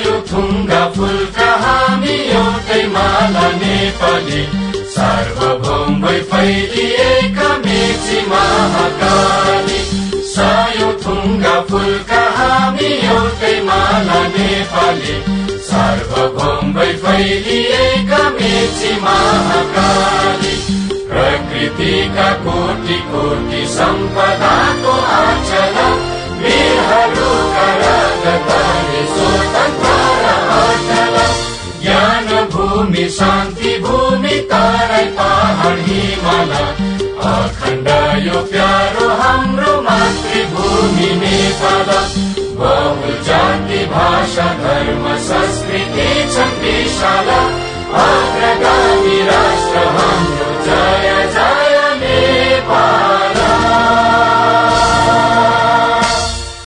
यो थुङ्गा फुलका हामी एउटै माला नेपाली। सार्वभौमै फैलिएका मेची महाकाली। सायो थुङ्गा फुलका हामी एउटै माला नेपाली। सार्वभौमै फैलिएका मेची महाकाली। प्रकृतिका कोटि कोटि सम्पदाको आचरण भूमि शान्ति भूमि तराई पहाड हिमाल। अखण्ड यो प्यारो हाम्रो मातृभूमि नेपाल। बहु जाति भाषा धर्म संस्कृति छन् विशाल